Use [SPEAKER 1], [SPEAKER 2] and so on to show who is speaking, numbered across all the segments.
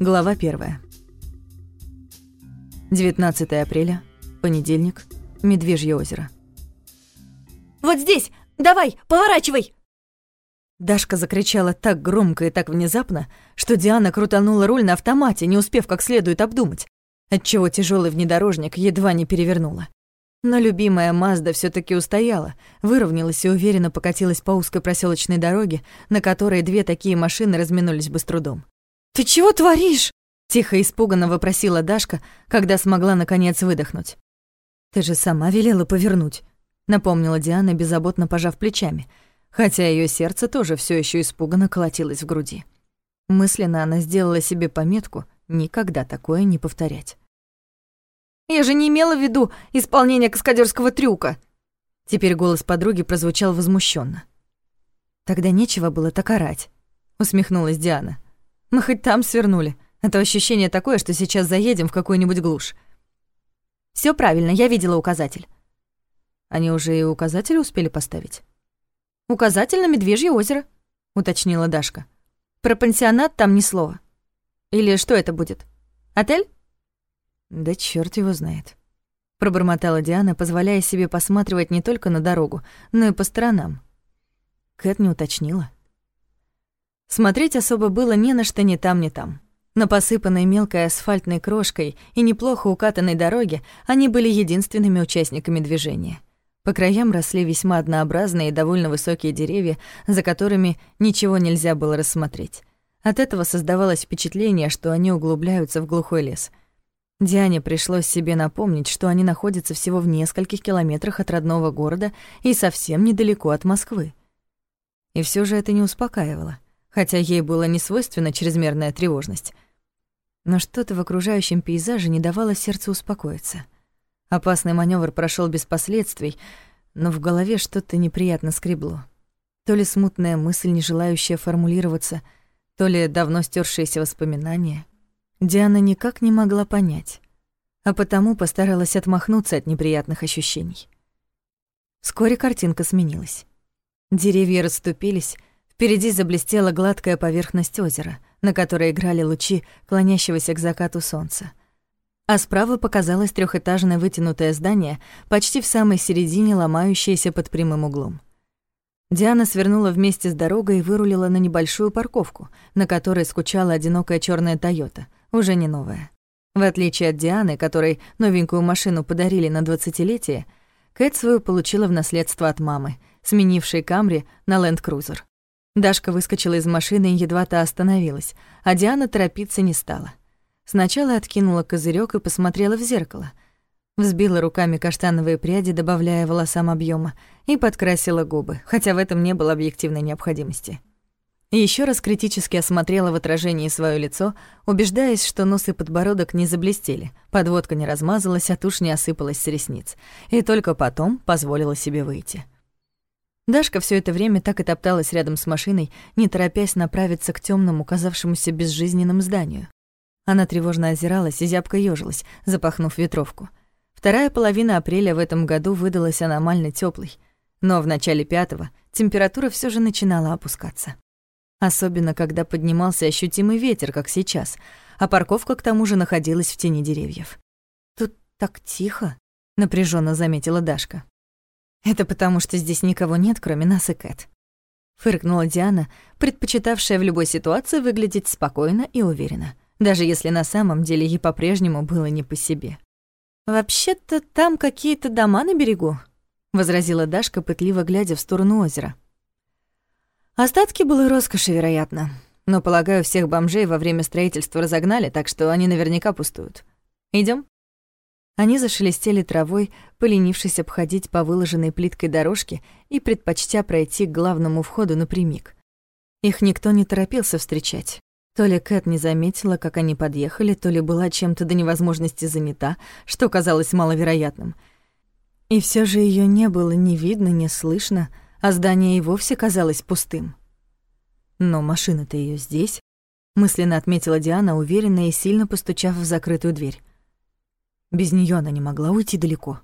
[SPEAKER 1] Глава 1. 19 апреля, понедельник, Медвежье озеро.
[SPEAKER 2] «Вот здесь! Давай, поворачивай!»
[SPEAKER 1] Дашка закричала так громко и так внезапно, что Диана крутанула руль на автомате, не успев как следует обдумать, отчего тяжелый внедорожник едва не перевернула. Но любимая Мазда все таки устояла, выровнялась и уверенно покатилась по узкой проселочной дороге, на которой две такие машины разминулись бы с трудом.
[SPEAKER 2] «Ты чего творишь?»
[SPEAKER 1] — тихо испуганно вопросила Дашка, когда смогла наконец выдохнуть. «Ты же сама велела повернуть», — напомнила Диана, беззаботно пожав плечами, хотя ее сердце тоже все еще испуганно колотилось в груди. Мысленно она сделала себе пометку никогда такое не повторять.
[SPEAKER 2] «Я же не имела в виду исполнение каскадерского трюка!»
[SPEAKER 1] Теперь голос подруги прозвучал возмущенно. «Тогда нечего было так орать», — усмехнулась Диана. Мы хоть там свернули, а то ощущение такое, что сейчас заедем в какую-нибудь глушь.
[SPEAKER 2] Все правильно, я видела указатель.
[SPEAKER 1] Они уже и указатель успели поставить?
[SPEAKER 2] Указатель на Медвежье озеро, уточнила Дашка. Про пансионат там ни слова. Или что это будет? Отель?
[SPEAKER 1] Да черт его знает. Пробормотала Диана, позволяя себе посматривать не только на дорогу, но и по сторонам. Кэт не уточнила. Смотреть особо было ни на что ни там, ни там. На посыпанной мелкой асфальтной крошкой и неплохо укатанной дороге они были единственными участниками движения. По краям росли весьма однообразные и довольно высокие деревья, за которыми ничего нельзя было рассмотреть. От этого создавалось впечатление, что они углубляются в глухой лес. Диане пришлось себе напомнить, что они находятся всего в нескольких километрах от родного города и совсем недалеко от Москвы. И все же это не успокаивало хотя ей была не свойственна чрезмерная тревожность. Но что-то в окружающем пейзаже не давало сердцу успокоиться. Опасный маневр прошел без последствий, но в голове что-то неприятно скребло. То ли смутная мысль, не желающая формулироваться, то ли давно стёршиеся воспоминания. Диана никак не могла понять, а потому постаралась отмахнуться от неприятных ощущений. Вскоре картинка сменилась. Деревья расступились, Впереди заблестела гладкая поверхность озера, на которой играли лучи клонящегося к закату солнца. А справа показалось трехэтажное вытянутое здание, почти в самой середине ломающееся под прямым углом. Диана свернула вместе с дорогой и вырулила на небольшую парковку, на которой скучала одинокая черная «Тойота», уже не новая. В отличие от Дианы, которой новенькую машину подарили на двадцатилетие, Кэт свою получила в наследство от мамы, сменившей Камри на Ленд-Крузер. Дашка выскочила из машины и едва та остановилась, а Диана торопиться не стала. Сначала откинула козырек и посмотрела в зеркало. Взбила руками каштановые пряди, добавляя волосам объема, и подкрасила губы, хотя в этом не было объективной необходимости. Еще раз критически осмотрела в отражении свое лицо, убеждаясь, что нос и подбородок не заблестели, подводка не размазалась, а тушь не осыпалась с ресниц, и только потом позволила себе выйти. Дашка все это время так и топталась рядом с машиной, не торопясь направиться к темному, казавшемуся безжизненным зданию. Она тревожно озиралась и зябко ёжилась, запахнув ветровку. Вторая половина апреля в этом году выдалась аномально теплой, но в начале пятого температура все же начинала опускаться. Особенно, когда поднимался ощутимый ветер, как сейчас, а парковка к тому же находилась в тени деревьев. «Тут так тихо», — напряженно заметила Дашка. Это потому, что здесь никого нет, кроме нас и Кэт. Фыркнула Диана, предпочитавшая в любой ситуации выглядеть спокойно и уверенно, даже если на самом деле ей по-прежнему было не по себе. «Вообще-то там какие-то дома на берегу», — возразила Дашка, пытливо глядя в сторону озера. «Остатки былой роскоши, вероятно. Но, полагаю, всех бомжей во время строительства разогнали, так что они наверняка пустуют. Идем? Они зашелестели травой, поленившись обходить по выложенной плиткой дорожке и предпочтя пройти к главному входу напрямик. Их никто не торопился встречать. То ли Кэт не заметила, как они подъехали, то ли была чем-то до невозможности занята, что казалось маловероятным. И все же ее не было ни видно, ни слышно, а здание и вовсе казалось пустым. Но машина-то ее здесь, мысленно отметила Диана, уверенно и сильно постучав в закрытую дверь. Без нее она не могла уйти далеко.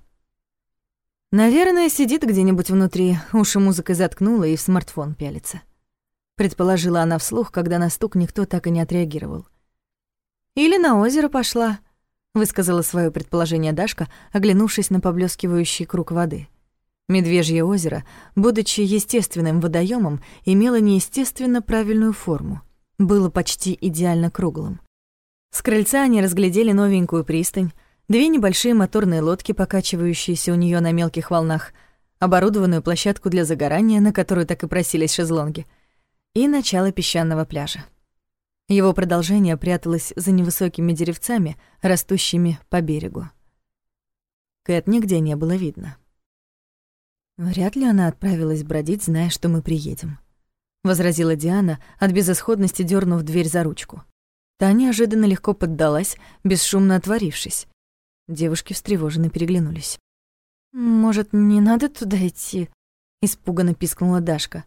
[SPEAKER 1] Наверное, сидит где-нибудь внутри, уши музыкой заткнула и в смартфон пялится. Предположила она вслух, когда на стук никто так и не отреагировал. Или на озеро пошла», — высказала свое предположение Дашка, оглянувшись на поблескивающий круг воды. Медвежье озеро, будучи естественным водоемом, имело неестественно правильную форму. Было почти идеально круглым. С крыльца они разглядели новенькую пристань, две небольшие моторные лодки, покачивающиеся у нее на мелких волнах, оборудованную площадку для загорания, на которую так и просились шезлонги, и начало песчаного пляжа. Его продолжение пряталось за невысокими деревцами, растущими по берегу. Кэт нигде не было видно. «Вряд ли она отправилась бродить, зная, что мы приедем», — возразила Диана, от безысходности дернув дверь за ручку. Та неожиданно легко поддалась, бесшумно отворившись. Девушки встревоженно переглянулись. «Может, не надо туда идти?» — испуганно пискнула Дашка.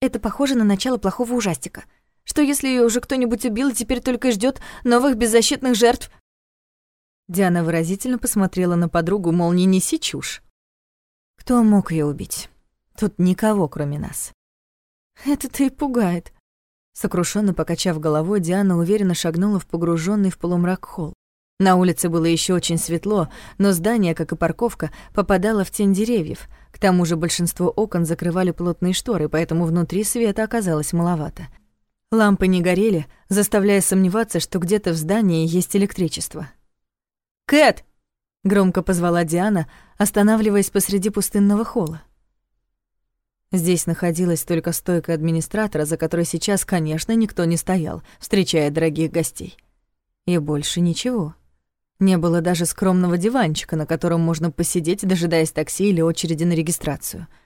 [SPEAKER 1] «Это похоже на начало плохого ужастика», что если ее уже кто-нибудь убил и теперь только ждет новых беззащитных жертв? Диана выразительно посмотрела на подругу, мол, не неси чушь. Кто мог ее убить? Тут никого, кроме нас. Это-то и пугает. Сокрушенно покачав головой, Диана уверенно шагнула в погруженный в полумрак холл. На улице было еще очень светло, но здание, как и парковка, попадало в тень деревьев. К тому же большинство окон закрывали плотные шторы, поэтому внутри света оказалось маловато. Лампы не горели, заставляя сомневаться, что где-то в здании есть электричество. «Кэт!» — громко позвала Диана, останавливаясь посреди пустынного холла. Здесь находилась только стойка администратора, за которой сейчас, конечно, никто не стоял, встречая дорогих гостей. И больше ничего. Не было даже скромного диванчика, на котором можно посидеть, дожидаясь такси или очереди на регистрацию —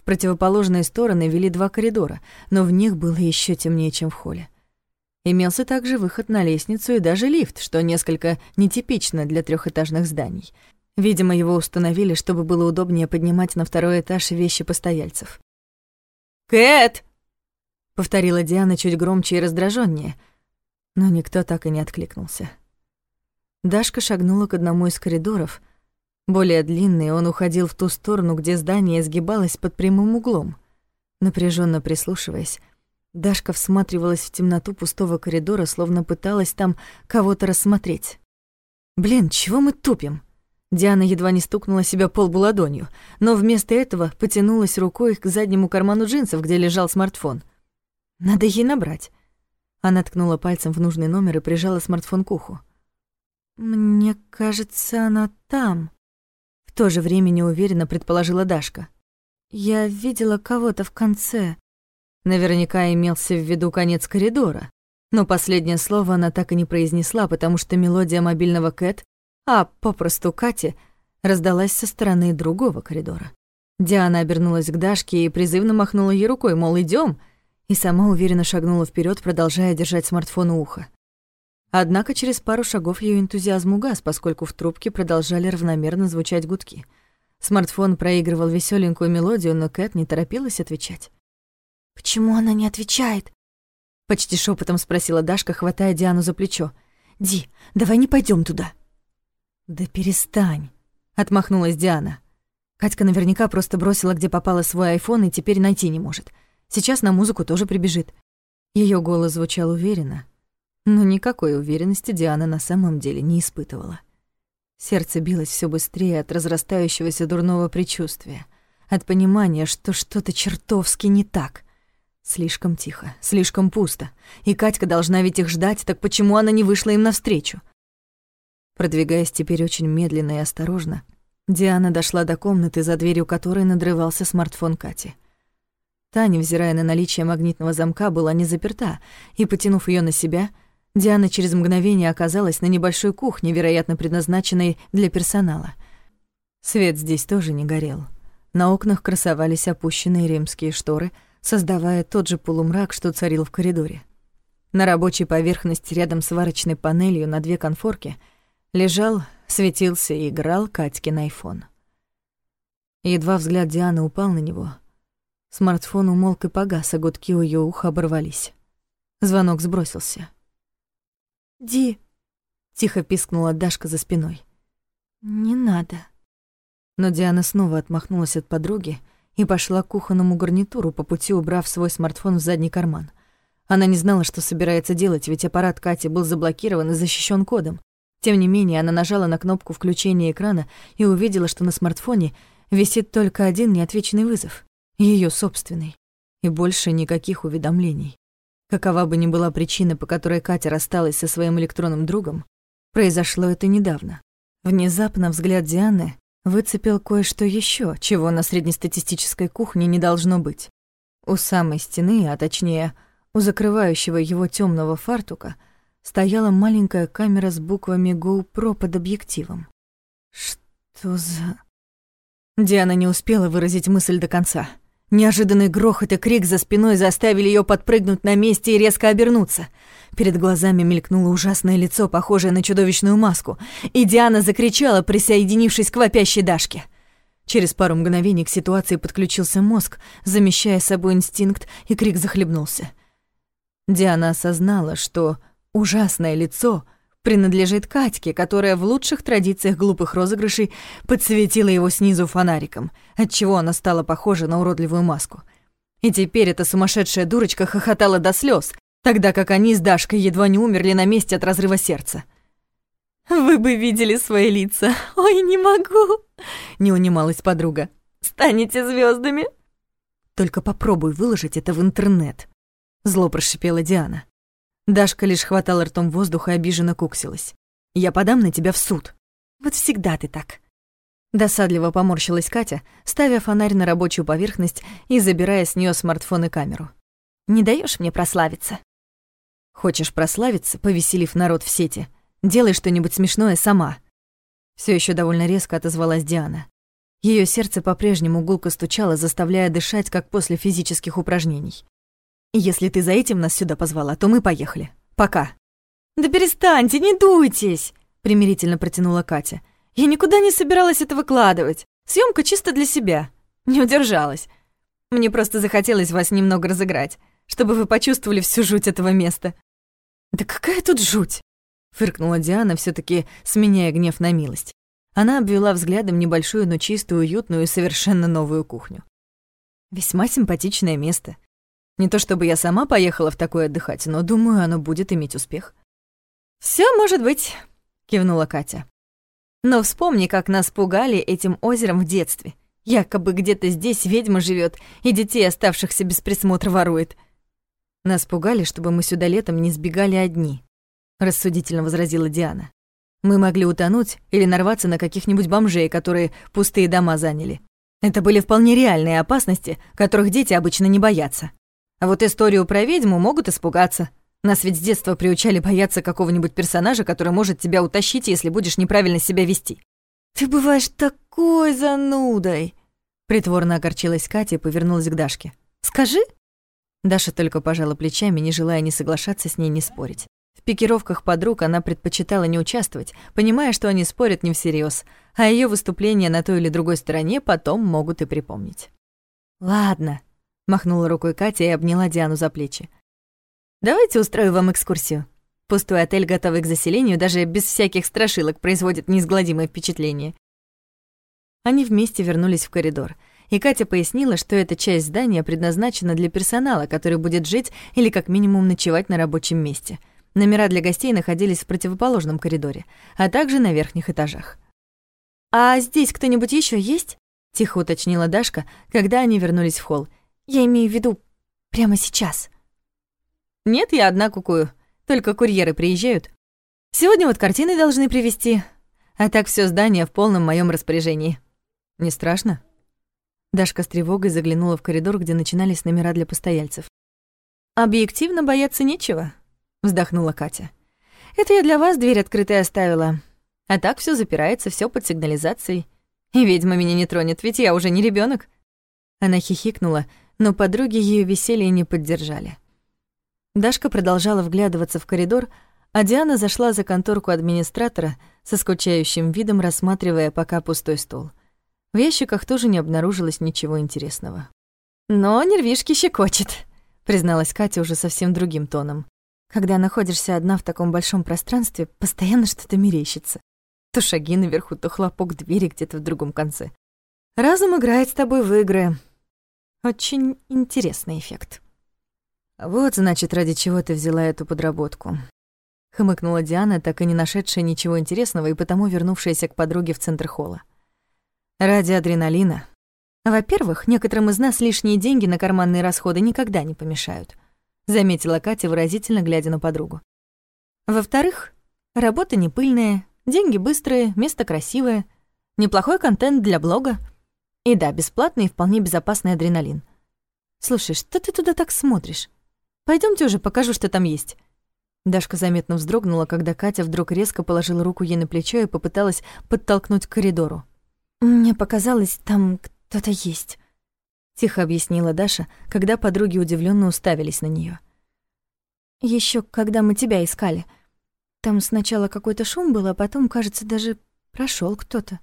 [SPEAKER 1] в противоположные стороны вели два коридора, но в них было еще темнее, чем в холле. Имелся также выход на лестницу и даже лифт, что несколько нетипично для трехэтажных зданий. Видимо, его установили, чтобы было удобнее поднимать на второй этаж вещи постояльцев. «Кэт!» — повторила Диана чуть громче и раздраженнее, но никто так и не откликнулся. Дашка шагнула к одному из коридоров — более длинный, он уходил в ту сторону, где здание изгибалось под прямым углом. Напряженно прислушиваясь, Дашка всматривалась в темноту пустого коридора, словно пыталась там кого-то рассмотреть. «Блин, чего мы тупим?» Диана едва не стукнула себя полбу ладонью, но вместо этого потянулась рукой к заднему карману джинсов, где лежал смартфон. «Надо ей набрать». Она ткнула пальцем в нужный номер и прижала смартфон к уху. «Мне кажется, она там», в то же время неуверенно предположила Дашка. «Я видела кого-то в конце». Наверняка имелся в виду конец коридора. Но последнее слово она так и не произнесла, потому что мелодия мобильного Кэт, а попросту Кати, раздалась со стороны другого коридора. Диана обернулась к Дашке и призывно махнула ей рукой, мол, идем, и сама уверенно шагнула вперед, продолжая держать смартфон у уха. Однако через пару шагов ее энтузиазм угас, поскольку в трубке продолжали равномерно звучать гудки. Смартфон проигрывал веселенькую мелодию, но Кэт не торопилась отвечать. «Почему она не отвечает?» Почти шепотом спросила Дашка, хватая Диану за плечо. «Ди, давай не пойдем туда». «Да перестань», — отмахнулась Диана. Катька наверняка просто бросила, где попала свой айфон, и теперь найти не может. Сейчас на музыку тоже прибежит. Ее голос звучал уверенно, но никакой уверенности Диана на самом деле не испытывала. Сердце билось все быстрее от разрастающегося дурного предчувствия, от понимания, что что-то чертовски не так. Слишком тихо, слишком пусто, и Катька должна ведь их ждать, так почему она не вышла им навстречу? Продвигаясь теперь очень медленно и осторожно, Диана дошла до комнаты, за дверью которой надрывался смартфон Кати. Та, невзирая на наличие магнитного замка, была не заперта, и, потянув ее на себя, Диана через мгновение оказалась на небольшой кухне, вероятно, предназначенной для персонала. Свет здесь тоже не горел. На окнах красовались опущенные римские шторы, создавая тот же полумрак, что царил в коридоре. На рабочей поверхности рядом с варочной панелью на две конфорки лежал, светился и играл Катькин айфон. Едва взгляд Дианы упал на него, смартфон умолк и погас, а гудки у её уха оборвались. Звонок сбросился — «Ди!» — тихо пискнула Дашка за спиной. «Не надо». Но Диана снова отмахнулась от подруги и пошла к кухонному гарнитуру, по пути убрав свой смартфон в задний карман. Она не знала, что собирается делать, ведь аппарат Кати был заблокирован и защищен кодом. Тем не менее, она нажала на кнопку включения экрана и увидела, что на смартфоне висит только один неотвеченный вызов — ее собственный. И больше никаких уведомлений. Какова бы ни была причина, по которой Катя рассталась со своим электронным другом, произошло это недавно. Внезапно взгляд Дианы выцепил кое-что еще, чего на среднестатистической кухне не должно быть. У самой стены, а точнее — у закрывающего его темного фартука стояла маленькая камера с буквами GoPro под объективом. Что за... Диана не успела выразить мысль до конца. Неожиданный грохот и крик за спиной заставили ее подпрыгнуть на месте и резко обернуться. Перед глазами мелькнуло ужасное лицо, похожее на чудовищную маску, и Диана закричала, присоединившись к вопящей Дашке. Через пару мгновений к ситуации подключился мозг, замещая собой инстинкт, и крик захлебнулся. Диана осознала, что ужасное лицо принадлежит Катьке, которая в лучших традициях глупых розыгрышей подсветила его снизу фонариком, отчего она стала похожа на уродливую маску. И теперь эта сумасшедшая дурочка хохотала до слез, тогда как они с Дашкой едва не умерли на месте от разрыва сердца.
[SPEAKER 2] «Вы бы видели свои лица. Ой, не могу!» — не унималась подруга. «Станете звездами.
[SPEAKER 1] «Только попробуй выложить это в интернет», Зло прошипела Диана. Дашка лишь хватала ртом воздуха и обиженно куксилась. «Я подам на тебя в суд».
[SPEAKER 2] «Вот всегда ты так».
[SPEAKER 1] Досадливо поморщилась Катя, ставя фонарь на рабочую поверхность и забирая с нее смартфон и камеру.
[SPEAKER 2] «Не даешь мне прославиться?»
[SPEAKER 1] «Хочешь прославиться, повеселив народ в сети? Делай что-нибудь смешное сама». Все еще довольно резко отозвалась Диана. Ее сердце по-прежнему гулко стучало, заставляя дышать, как после физических упражнений. Если ты за этим нас сюда позвала, то мы поехали. Пока».
[SPEAKER 2] «Да перестаньте, не дуйтесь!» — примирительно протянула Катя. «Я никуда не собиралась это выкладывать. Съемка чисто для себя. Не удержалась. Мне просто захотелось вас немного разыграть, чтобы вы почувствовали всю жуть этого места».
[SPEAKER 1] «Да какая тут жуть?» — фыркнула Диана, все таки сменяя гнев на милость. Она обвела взглядом небольшую, но чистую, уютную и совершенно новую кухню. Весьма симпатичное место. Не то чтобы я сама поехала в такое отдыхать, но думаю, оно будет иметь успех.
[SPEAKER 2] Все может быть», — кивнула Катя. «Но вспомни, как нас пугали этим озером в детстве. Якобы где-то здесь ведьма живет и детей, оставшихся без присмотра, ворует».
[SPEAKER 1] «Нас пугали, чтобы мы сюда летом не сбегали одни», — рассудительно возразила Диана. «Мы могли утонуть или нарваться на каких-нибудь бомжей, которые пустые дома заняли. Это были вполне реальные опасности, которых дети обычно не боятся». А вот историю про ведьму могут испугаться. Нас ведь с детства приучали бояться какого-нибудь персонажа, который может тебя утащить, если будешь неправильно себя вести.
[SPEAKER 2] «Ты бываешь такой занудой!»
[SPEAKER 1] Притворно огорчилась Катя и повернулась к Дашке.
[SPEAKER 2] «Скажи?»
[SPEAKER 1] Даша только пожала плечами, не желая ни соглашаться с ней, ни спорить. В пикировках подруг она предпочитала не участвовать, понимая, что они спорят не всерьез, а ее выступления на той или другой стороне потом могут и припомнить.
[SPEAKER 2] «Ладно»,
[SPEAKER 1] Махнула рукой Катя и обняла Диану за плечи.
[SPEAKER 2] «Давайте устрою вам экскурсию. Пустой отель, готовый к заселению, даже без всяких страшилок, производит неизгладимое впечатление».
[SPEAKER 1] Они вместе вернулись в коридор, и Катя пояснила, что эта часть здания предназначена для персонала, который будет жить или как минимум ночевать на рабочем месте. Номера для гостей находились в противоположном коридоре, а также на верхних этажах.
[SPEAKER 2] «А здесь кто-нибудь еще есть?» — тихо уточнила Дашка, когда они вернулись в холл. Я имею в виду прямо сейчас.
[SPEAKER 1] Нет, я одна кукую. Только курьеры приезжают. Сегодня вот картины должны привезти. А так все здание в полном моем распоряжении. Не страшно? Дашка с тревогой заглянула в коридор, где начинались номера для постояльцев. «Объективно бояться нечего», — вздохнула Катя. «Это я для вас дверь открытой оставила. А так все запирается, все под сигнализацией. И ведьма меня не тронет, ведь я уже не ребенок. Она хихикнула, но подруги ее веселье не поддержали. Дашка продолжала вглядываться в коридор, а Диана зашла за конторку администратора со скучающим видом, рассматривая пока пустой стол. В ящиках тоже не обнаружилось ничего интересного.
[SPEAKER 2] «Но нервишки щекочет», —
[SPEAKER 1] призналась Катя уже совсем другим тоном. «Когда находишься одна в таком большом пространстве, постоянно что-то мерещится. То шаги наверху, то хлопок двери где-то в другом конце. Разум играет с тобой в игры, очень интересный эффект. Вот, значит, ради чего ты взяла эту подработку. Хмыкнула Диана, так и не нашедшая ничего интересного и потому вернувшаяся к подруге в центр холла. Ради адреналина. Во-первых, некоторым из нас лишние деньги на карманные расходы никогда не помешают, заметила Катя, выразительно глядя на подругу. Во-вторых, работа не пыльная, деньги быстрые, место красивое, неплохой контент для блога. И да, бесплатный и вполне безопасный адреналин. Слушай, что ты туда так смотришь? Пойдемте уже покажу, что там есть. Дашка заметно вздрогнула, когда Катя вдруг резко положила руку ей на плечо и попыталась подтолкнуть к коридору. «Мне показалось, там кто-то есть», — тихо объяснила Даша, когда подруги удивленно уставились на нее. Еще когда мы тебя искали. Там сначала какой-то шум был, а потом, кажется, даже прошел кто-то».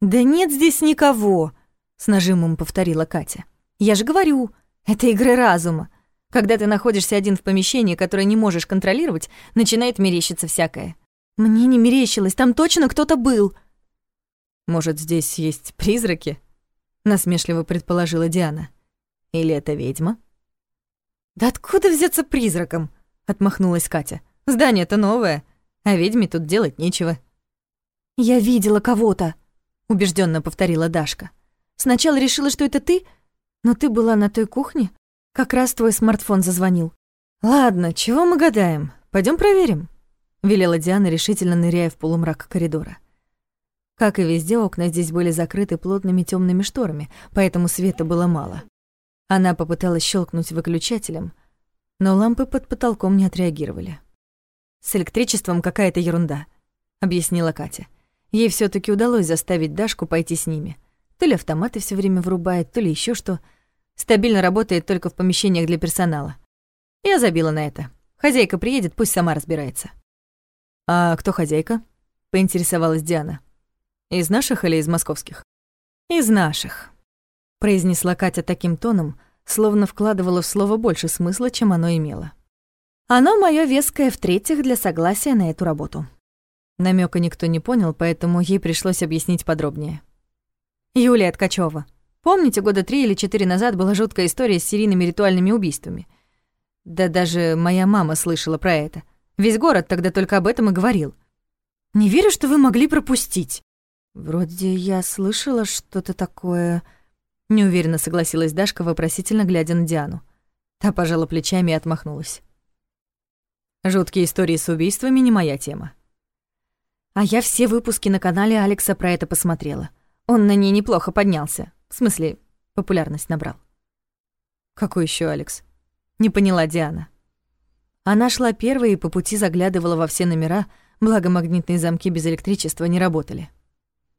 [SPEAKER 2] «Да нет здесь никого», — с нажимом повторила Катя. «Я же говорю, это игры разума. Когда ты находишься один в помещении, которое не можешь контролировать, начинает мерещиться всякое. Мне не мерещилось, там точно кто-то был».
[SPEAKER 1] «Может, здесь есть призраки?» — насмешливо предположила Диана. «Или это ведьма?»
[SPEAKER 2] «Да откуда взяться призраком?» — отмахнулась Катя. «Здание-то новое, а ведьме тут делать нечего». «Я видела кого-то», — убежденно повторила Дашка. «Сначала решила, что это ты, но ты была на той кухне. Как раз твой смартфон зазвонил».
[SPEAKER 1] «Ладно, чего мы гадаем? Пойдем проверим», — велела Диана, решительно ныряя в полумрак коридора. Как и везде, окна здесь были закрыты плотными темными шторами, поэтому света было мало. Она попыталась щелкнуть выключателем, но лампы под потолком не отреагировали.
[SPEAKER 2] «С электричеством какая-то ерунда», — объяснила Катя. Ей все таки удалось заставить Дашку пойти с ними. То ли автоматы все время врубает, то ли еще что. Стабильно работает только в помещениях для персонала. Я забила на это. Хозяйка приедет, пусть сама разбирается.
[SPEAKER 1] «А кто хозяйка?» — поинтересовалась Диана. Из наших или из московских?
[SPEAKER 2] Из наших, произнесла Катя таким тоном, словно вкладывала в слово больше смысла, чем оно имело. Оно моё веское в-третьих для согласия на эту работу.
[SPEAKER 1] Намека никто не понял, поэтому ей пришлось объяснить подробнее.
[SPEAKER 2] Юлия Ткачева. Помните, года три или четыре назад была жуткая история с серийными ритуальными убийствами? Да даже моя мама слышала про это. Весь город тогда только об этом и говорил. Не верю, что вы могли пропустить.
[SPEAKER 1] «Вроде я слышала что-то такое...» Неуверенно согласилась Дашка, вопросительно глядя на Диану. Та пожала плечами и отмахнулась. «Жуткие истории с убийствами не моя тема».
[SPEAKER 2] А я все выпуски на канале Алекса про это посмотрела. Он на ней неплохо поднялся. В смысле, популярность набрал.
[SPEAKER 1] «Какой еще Алекс?» Не поняла Диана.
[SPEAKER 2] Она шла первой и по пути заглядывала во все номера, благо магнитные замки без электричества не работали.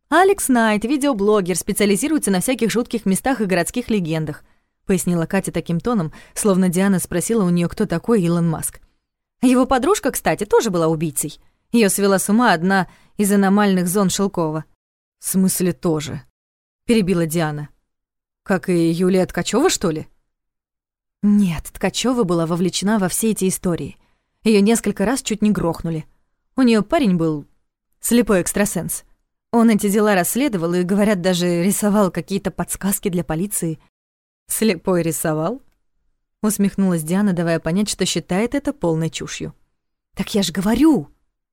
[SPEAKER 2] «Алекс Найт, видеоблогер, специализируется на всяких жутких местах и городских легендах», пояснила Катя таким тоном, словно Диана спросила у нее, кто такой Илон Маск. Его подружка, кстати, тоже была убийцей. Ее свела с ума одна из аномальных зон Шелкова.
[SPEAKER 1] «В смысле тоже?» — перебила Диана. «Как и Юлия Ткачева, что ли?»
[SPEAKER 2] Нет, Ткачева была вовлечена во все эти истории. Ее несколько раз чуть не грохнули. У нее парень был слепой экстрасенс. Он эти дела расследовал и, говорят, даже рисовал какие-то подсказки для полиции.
[SPEAKER 1] «Слепой рисовал?» Усмехнулась Диана, давая понять, что считает это полной чушью.
[SPEAKER 2] «Так я ж говорю,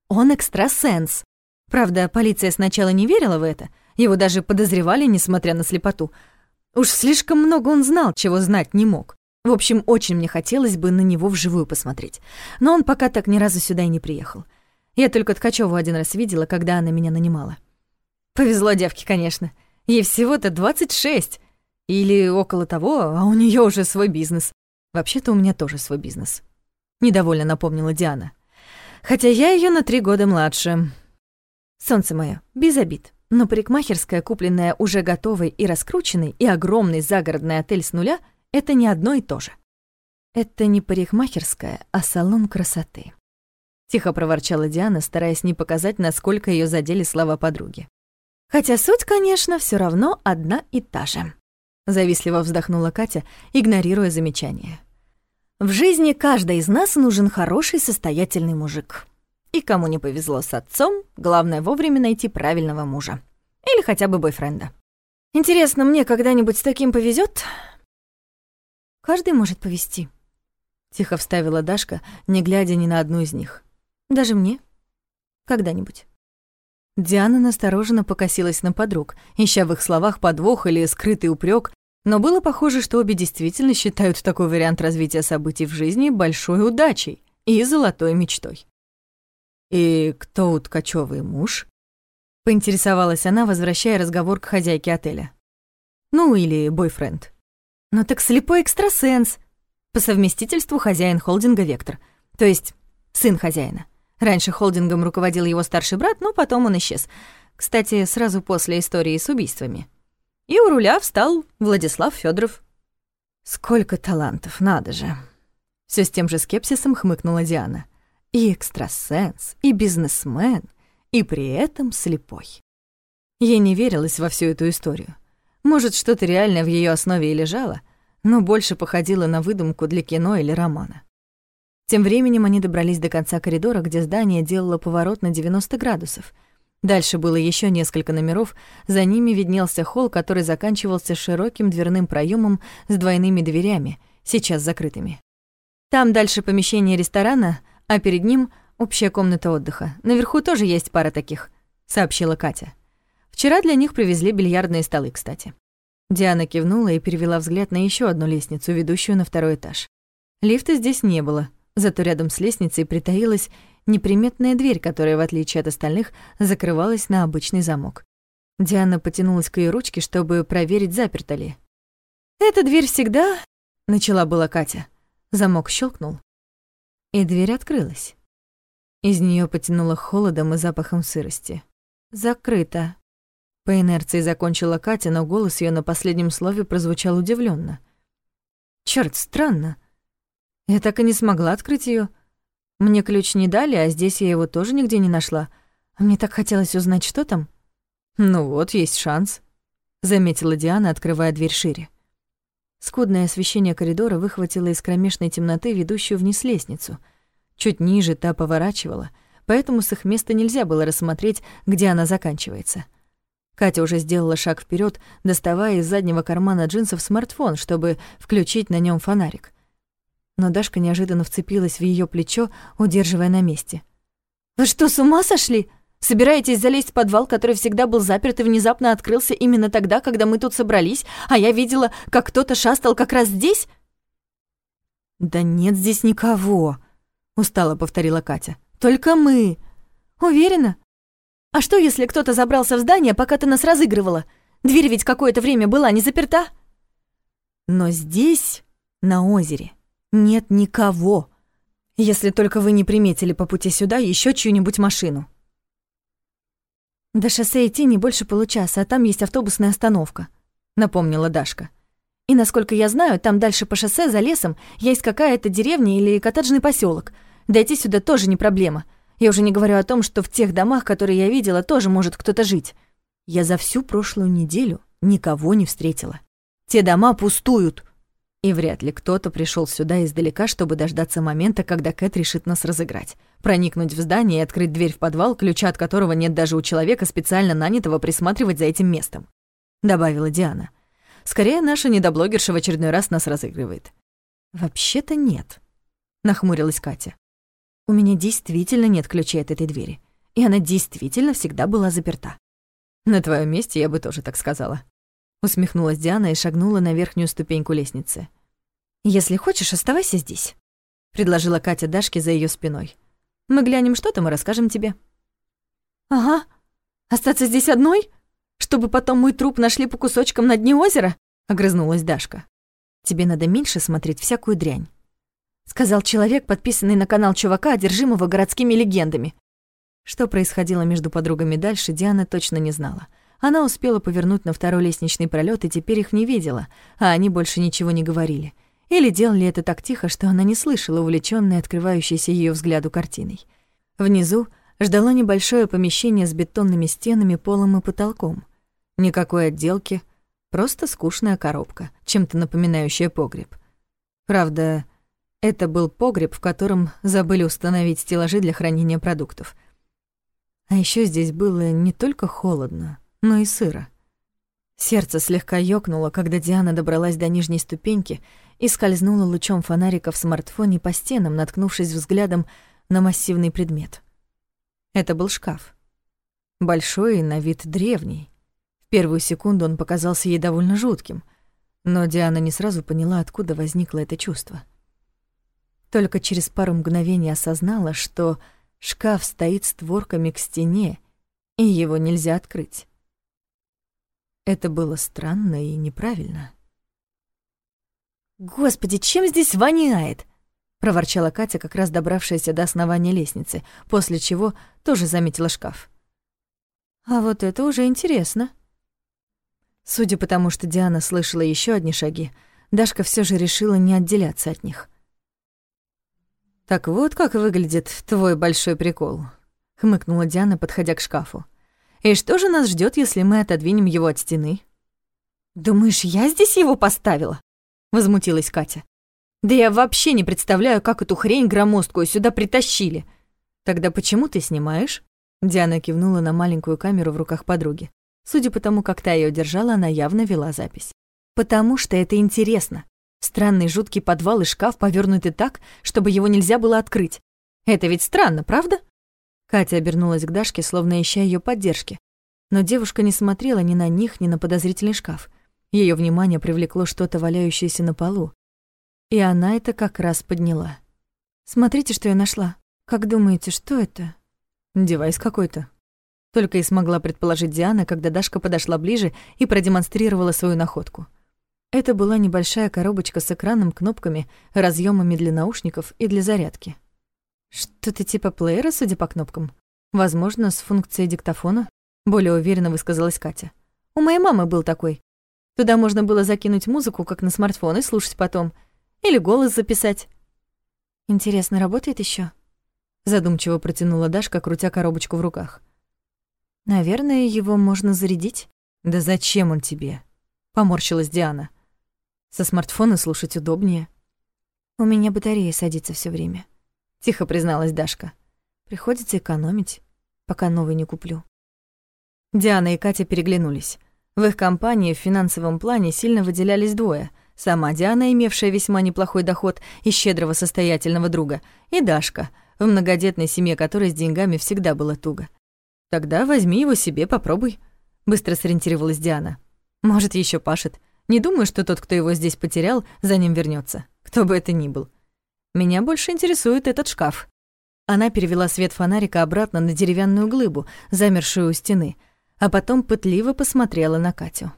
[SPEAKER 2] он экстрасенс. Правда, полиция сначала не верила в это, его даже подозревали, несмотря на слепоту. Уж слишком много он знал, чего знать не мог. В общем, очень мне хотелось бы на него вживую посмотреть. Но он пока так ни разу сюда и не приехал. Я только Ткачёву один раз видела, когда она меня нанимала. Повезло девке, конечно. Ей всего-то 26. Или около того, а у нее уже свой бизнес.
[SPEAKER 1] Вообще-то у меня тоже свой бизнес. Недовольно напомнила Диана.
[SPEAKER 2] Хотя я ее на три года младше. Солнце мое, без обид. Но парикмахерская, купленная уже готовой и раскрученной, и огромный загородный отель с нуля — это не одно и то же. Это не парикмахерская, а салон красоты. Тихо проворчала Диана, стараясь не показать, насколько ее задели слова подруги. Хотя суть, конечно, все равно одна и та же. Завистливо вздохнула Катя, игнорируя замечание. В жизни каждой из нас нужен хороший состоятельный мужик. И кому не повезло с отцом, главное вовремя найти правильного мужа. Или хотя бы бойфренда. Интересно, мне когда-нибудь с таким повезет? Каждый может повезти, —
[SPEAKER 1] тихо вставила Дашка, не глядя ни на одну из них.
[SPEAKER 2] «Даже мне. Когда-нибудь».
[SPEAKER 1] Диана настороженно покосилась на подруг, ища в их словах подвох или скрытый упрек, но было похоже, что обе действительно считают такой вариант развития событий в жизни большой удачей и золотой мечтой. «И кто у Ткачёвой муж?» — поинтересовалась она, возвращая разговор к хозяйке отеля. «Ну, или бойфренд».
[SPEAKER 2] «Ну так слепой экстрасенс. По совместительству хозяин холдинга «Вектор», то есть сын хозяина. Раньше холдингом руководил его старший брат, но потом он исчез. Кстати, сразу после истории с убийствами. И у руля встал Владислав Федоров.
[SPEAKER 1] «Сколько талантов, надо же!» Все с тем же скепсисом хмыкнула Диана. «И экстрасенс, и бизнесмен, и при этом слепой». Ей не верилось во всю эту историю. Может, что-то реальное в ее основе и лежало, но больше походило на выдумку для кино или романа. Тем временем они добрались до конца коридора, где здание делало поворот на 90 градусов. Дальше было еще несколько номеров, за ними виднелся холл, который заканчивался широким дверным проемом с двойными дверями, сейчас закрытыми. Там дальше помещение ресторана, а перед ним общая комната отдыха. Наверху тоже есть пара таких, сообщила Катя. Вчера для них привезли бильярдные столы, кстати. Диана кивнула и перевела взгляд на еще одну лестницу, ведущую на второй этаж. Лифта здесь не было, Зато рядом с лестницей притаилась неприметная дверь, которая, в отличие от остальных, закрывалась на обычный замок. Диана потянулась к ее ручке, чтобы проверить, заперта ли. «Эта дверь всегда...» — начала была Катя. Замок щелкнул, и дверь открылась. Из нее потянуло холодом и запахом сырости. «Закрыто». По инерции закончила Катя, но голос ее на последнем слове прозвучал удивленно. «Чёрт, странно. Я так и не смогла открыть ее. Мне ключ не дали, а здесь я его тоже нигде не нашла. А мне так хотелось узнать, что там. Ну вот, есть шанс, заметила Диана, открывая дверь шире. Скудное освещение коридора выхватило из кромешной темноты ведущую вниз лестницу. Чуть ниже та поворачивала, поэтому с их места нельзя было рассмотреть, где она заканчивается. Катя уже сделала шаг вперед, доставая из заднего кармана джинсов смартфон, чтобы включить на нем фонарик но Дашка неожиданно вцепилась в ее плечо, удерживая на месте. «Вы что, с ума сошли? Собираетесь залезть в подвал, который всегда был заперт и внезапно открылся именно тогда, когда мы тут собрались, а я видела, как кто-то шастал как раз здесь?» «Да нет здесь никого», — устало повторила Катя. «Только мы. Уверена? А что, если кто-то забрался в здание, пока ты нас разыгрывала? Дверь ведь какое-то время была не заперта?» «Но здесь, на озере, нет никого, если только вы не приметили по пути сюда еще чью-нибудь машину. До шоссе идти не больше получаса, а там есть автобусная остановка, напомнила Дашка. И насколько я знаю, там дальше по шоссе за лесом есть какая-то деревня или коттеджный поселок. Дойти сюда тоже не проблема. Я уже не говорю о том, что в тех домах, которые я видела, тоже может кто-то жить. Я за всю прошлую неделю никого не встретила. Те дома пустуют. И вряд ли кто-то пришел сюда издалека, чтобы дождаться момента, когда Кэт решит нас разыграть. Проникнуть в здание и открыть дверь в подвал, ключа от которого нет даже у человека, специально нанятого присматривать за этим местом. Добавила Диана. Скорее, наша недоблогерша в очередной раз нас разыгрывает. «Вообще-то нет», — нахмурилась Катя. «У меня действительно нет ключей от этой двери, и она действительно всегда была заперта». «На твоем месте я бы тоже так сказала», Усмехнулась Диана и шагнула на верхнюю ступеньку лестницы. «Если хочешь, оставайся здесь», — предложила Катя Дашке за ее спиной. «Мы глянем, что там, и расскажем тебе». «Ага. Остаться здесь одной? Чтобы потом мой труп нашли по кусочкам на дне озера?» — огрызнулась Дашка. «Тебе надо меньше смотреть всякую дрянь», — сказал человек, подписанный на канал чувака, одержимого городскими легендами. Что происходило между подругами дальше, Диана точно не знала — она успела повернуть на второй лестничный пролет и теперь их не видела, а они больше ничего не говорили. Или делали это так тихо, что она не слышала увлечённой открывающейся её взгляду картиной. Внизу ждало небольшое помещение с бетонными стенами, полом и потолком. Никакой отделки, просто скучная коробка, чем-то напоминающая погреб. Правда, это был погреб, в котором забыли установить стеллажи для хранения продуктов. А ещё здесь было не только холодно, но и сыро. Сердце слегка ёкнуло, когда Диана добралась до нижней ступеньки и скользнула лучом фонарика в смартфоне по стенам, наткнувшись взглядом на массивный предмет. Это был шкаф. Большой и на вид древний. В первую секунду он показался ей довольно жутким, но Диана не сразу поняла, откуда возникло это чувство. Только через пару мгновений осознала, что шкаф стоит створками к стене, и его нельзя открыть. Это было странно и неправильно.
[SPEAKER 2] «Господи, чем здесь воняет?» — проворчала Катя, как раз добравшаяся до основания лестницы, после чего тоже заметила шкаф. «А вот это уже интересно». Судя по тому, что Диана слышала еще одни шаги, Дашка все же решила не отделяться от них. «Так вот как выглядит твой большой прикол», — хмыкнула Диана, подходя к шкафу. «И что же нас ждет, если мы отодвинем его от стены?»
[SPEAKER 1] «Думаешь, я здесь его поставила?» — возмутилась Катя. «Да я вообще не представляю, как эту хрень громоздкую сюда притащили. Тогда почему ты снимаешь?» Диана кивнула на маленькую камеру в руках подруги. Судя по тому, как та ее держала, она явно вела запись. «Потому что это интересно. Странный жуткий подвал и шкаф повернуты так, чтобы его нельзя было открыть. Это ведь странно, правда?» Катя обернулась к Дашке, словно ища ее поддержки. Но девушка не смотрела ни на них, ни на подозрительный шкаф. Ее внимание привлекло что-то, валяющееся на полу. И она это как раз подняла. «Смотрите, что я нашла. Как думаете, что это?» «Девайс какой-то». Только и смогла предположить Диана, когда Дашка подошла ближе и продемонстрировала свою находку. Это была небольшая коробочка с экраном, кнопками, разъемами для наушников и для зарядки. Что-то типа плеера, судя по кнопкам. Возможно, с функцией диктофона, более уверенно высказалась Катя. У моей мамы был такой. Туда можно было закинуть музыку, как на смартфон, и слушать потом. Или голос записать. Интересно, работает еще? Задумчиво протянула Дашка, крутя коробочку в руках. Наверное, его можно зарядить. Да зачем он тебе? Поморщилась Диана. Со смартфона слушать удобнее. У меня батарея садится все время. Тихо призналась Дашка. Приходится экономить, пока новый не куплю. Диана и Катя переглянулись. В их компании в финансовом плане сильно выделялись двое. Сама Диана, имевшая весьма неплохой доход и щедрого состоятельного друга, и Дашка, в многодетной семье которой с деньгами всегда было туго. «Тогда возьми его себе, попробуй», — быстро сориентировалась Диана. «Может, еще пашет. Не думаю, что тот, кто его здесь потерял, за ним вернется, кто бы это ни был. Меня больше интересует этот шкаф». Она перевела свет фонарика обратно на деревянную глыбу, замершую у стены — а потом пытливо посмотрела на Катю.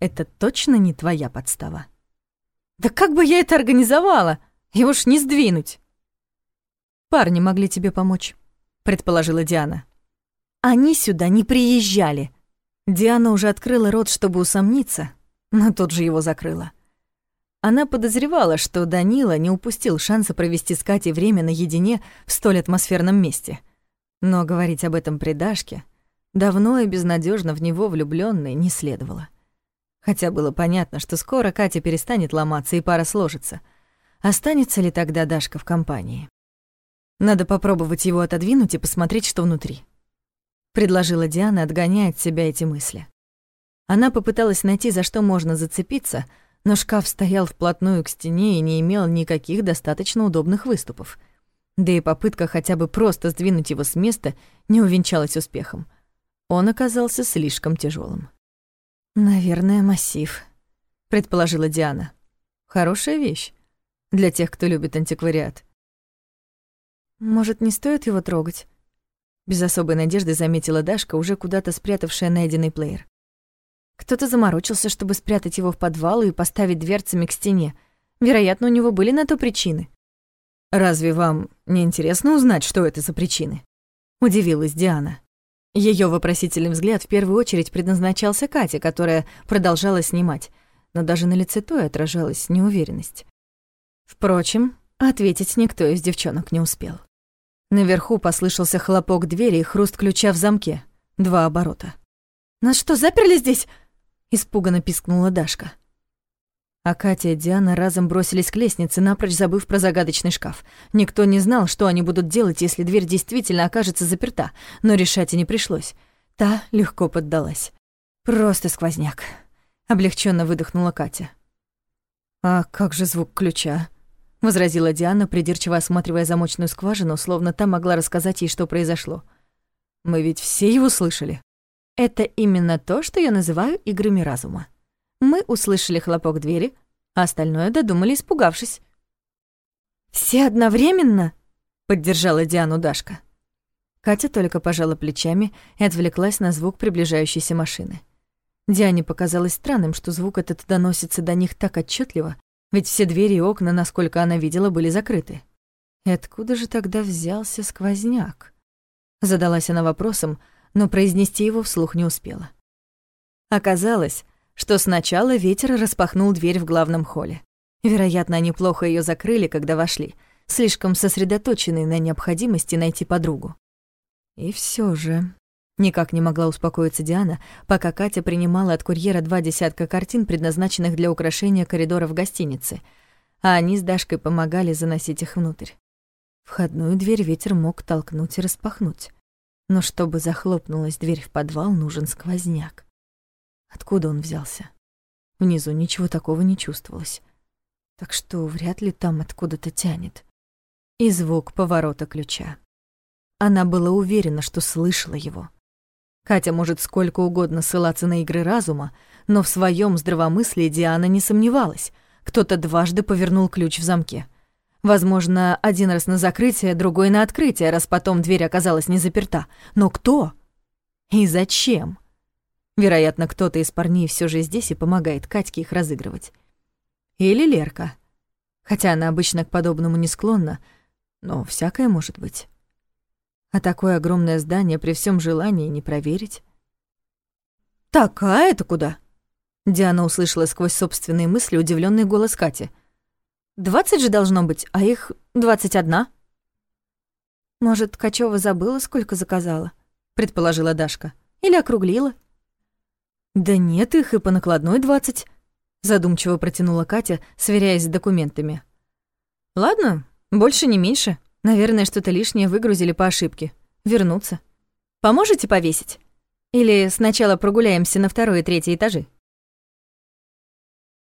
[SPEAKER 1] «Это точно не твоя подстава?» «Да как бы я это организовала? Его ж не сдвинуть!» «Парни могли тебе помочь», — предположила Диана. «Они сюда не приезжали». Диана уже открыла рот, чтобы усомниться, но тут же его закрыла. Она подозревала, что Данила не упустил шанса провести с Катей время наедине в столь атмосферном месте. Но говорить об этом при Дашке давно и безнадежно в него влюбленной не следовало. Хотя было понятно, что скоро Катя перестанет ломаться и пара сложится. Останется ли тогда Дашка в компании? Надо попробовать его отодвинуть и посмотреть, что внутри. Предложила Диана, отгоняя от себя эти мысли. Она попыталась найти, за что можно зацепиться, но шкаф стоял вплотную к стене и не имел никаких достаточно удобных выступов. Да и попытка хотя бы просто сдвинуть его с места не увенчалась успехом — он оказался слишком тяжелым. «Наверное, массив», — предположила Диана. «Хорошая вещь для тех, кто любит антиквариат». «Может, не стоит его трогать?» Без особой надежды заметила Дашка, уже куда-то спрятавшая найденный плеер. Кто-то заморочился, чтобы спрятать его в подвал и поставить дверцами к стене. Вероятно, у него были на то причины. «Разве вам не интересно узнать, что это за причины?» Удивилась Диана. Ее вопросительный взгляд в первую очередь предназначался Кате, которая продолжала снимать, но даже на лице той отражалась неуверенность. Впрочем, ответить никто из девчонок не успел. Наверху послышался хлопок двери и хруст ключа в замке. Два оборота. «Нас что, заперли здесь?» — испуганно пискнула Дашка. А Катя и Диана разом бросились к лестнице, напрочь забыв про загадочный шкаф. Никто не знал, что они будут делать, если дверь действительно окажется заперта, но решать и не пришлось. Та легко поддалась. «Просто сквозняк», — облегченно выдохнула Катя. «А как же звук ключа?» — возразила Диана, придирчиво осматривая замочную скважину, словно та могла рассказать ей, что произошло. «Мы ведь все его слышали».
[SPEAKER 2] «Это именно то, что я называю играми разума. Мы услышали хлопок двери, а остальное додумали, испугавшись». «Все одновременно?» — поддержала Диану Дашка. Катя только пожала плечами и отвлеклась на звук приближающейся машины. Диане показалось странным, что звук этот доносится до них так отчетливо, ведь все двери и окна, насколько она видела, были закрыты. И откуда же тогда взялся сквозняк? Задалась она вопросом, но произнести его вслух не успела. Оказалось, что сначала ветер распахнул дверь в главном холле. Вероятно, они плохо ее закрыли, когда вошли, слишком сосредоточенные на необходимости найти подругу. И все же... Никак не могла успокоиться Диана, пока Катя принимала от курьера два десятка картин, предназначенных для украшения коридора в гостинице, а они с Дашкой помогали заносить их внутрь. Входную дверь ветер мог толкнуть и распахнуть. Но чтобы захлопнулась дверь в подвал, нужен сквозняк. Откуда он взялся? Внизу ничего такого не чувствовалось. Так что вряд ли там откуда-то тянет. И звук поворота ключа. Она была уверена, что слышала его. Катя может сколько угодно ссылаться на игры разума, но в своем здравомыслии Диана не сомневалась. Кто-то дважды повернул ключ в замке. Возможно, один раз на закрытие, другой на открытие, раз потом дверь оказалась не заперта. Но кто? И зачем? Вероятно, кто-то из парней все же здесь и помогает Катьке их разыгрывать. Или Лерка. Хотя она обычно к подобному не склонна, но всякое может быть. А такое огромное здание при всем желании не проверить. «Так, это куда?» Диана услышала сквозь собственные мысли удивленный голос Кати. «Двадцать же должно быть, а их двадцать одна». «Может, Качева забыла, сколько заказала?» — предположила Дашка. «Или округлила?» «Да нет, их и по накладной двадцать», — задумчиво протянула Катя, сверяясь с документами. «Ладно, больше не меньше», Наверное, что-то лишнее выгрузили по ошибке. Вернуться. Поможете повесить? Или сначала прогуляемся на второй и третий этажи?